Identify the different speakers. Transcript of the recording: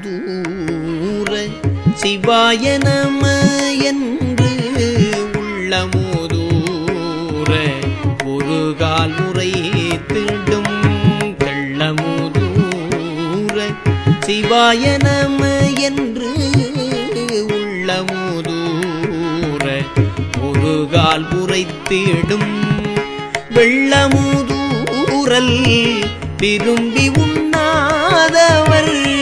Speaker 1: தெள்ளமுதூர சிவாய நம என்று உள்ளமுதூர ஒரு கால் முறை திடும் தெள்ளமுதூர சிவாய நம என்று உள்ளமுதூர ஒரு கால் உரைத்திடும் வெள்ளமுதூரல் திரும்பி உண்ண மதவர்.